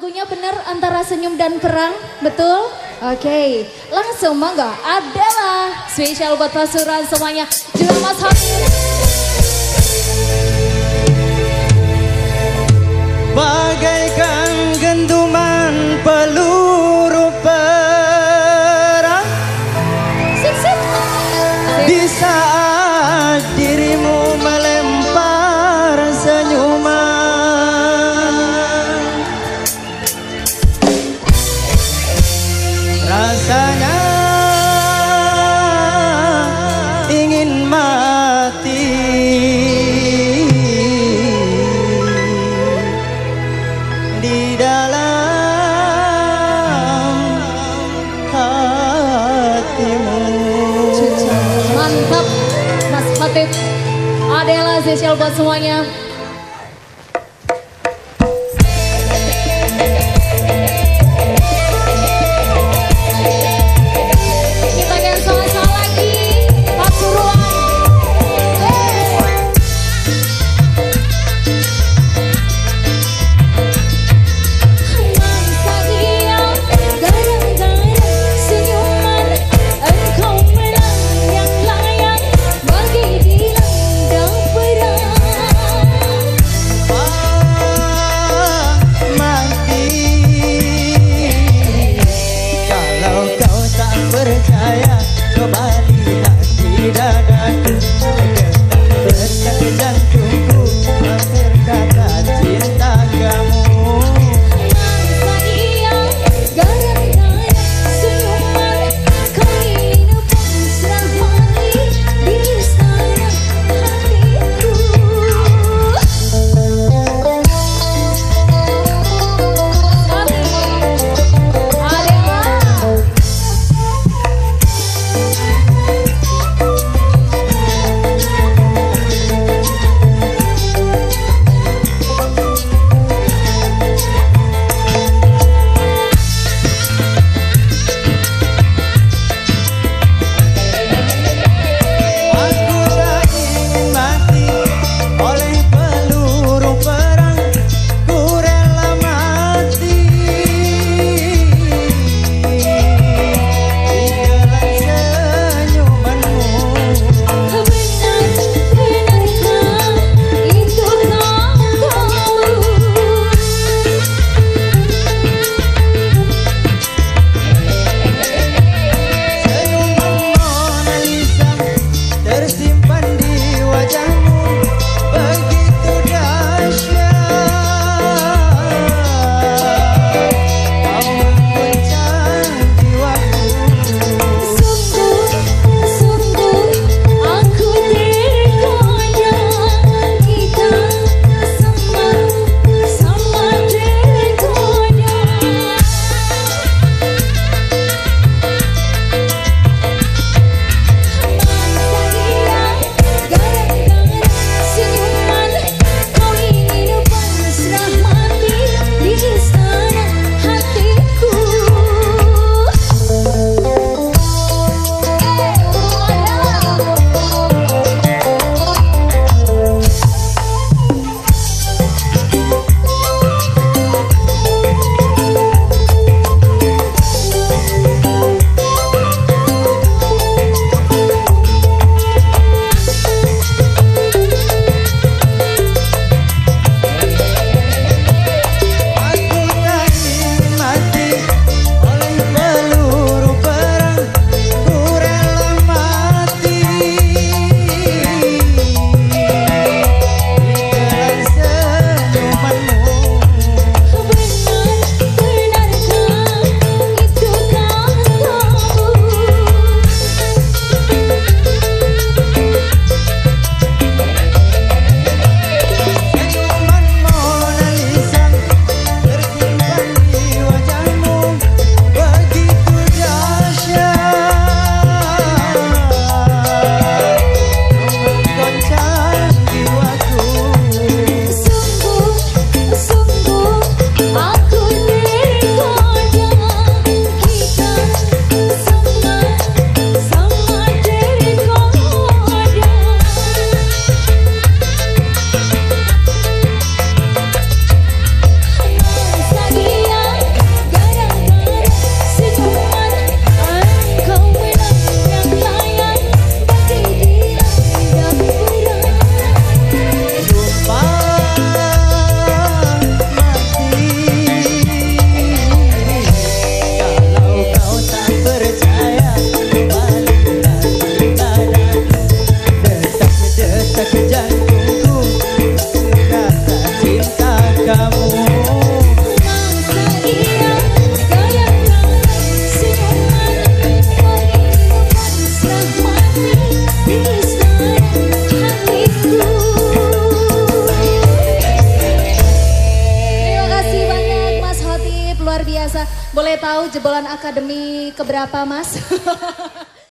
lagunya bener antara senyum dan perang, betul? Oke, okay. langsung mangga adalah spesial buat pasuran semuanya. Juga Mas Hamid. Bagaikan genduman peluru perang Sip, sip. Di saat Rasanya ingin mati di dalam hatimu. Mantap, Mas Hatip. Adela spesial buat semuanya. Boleh tahu jebolan akademi keberapa Mas?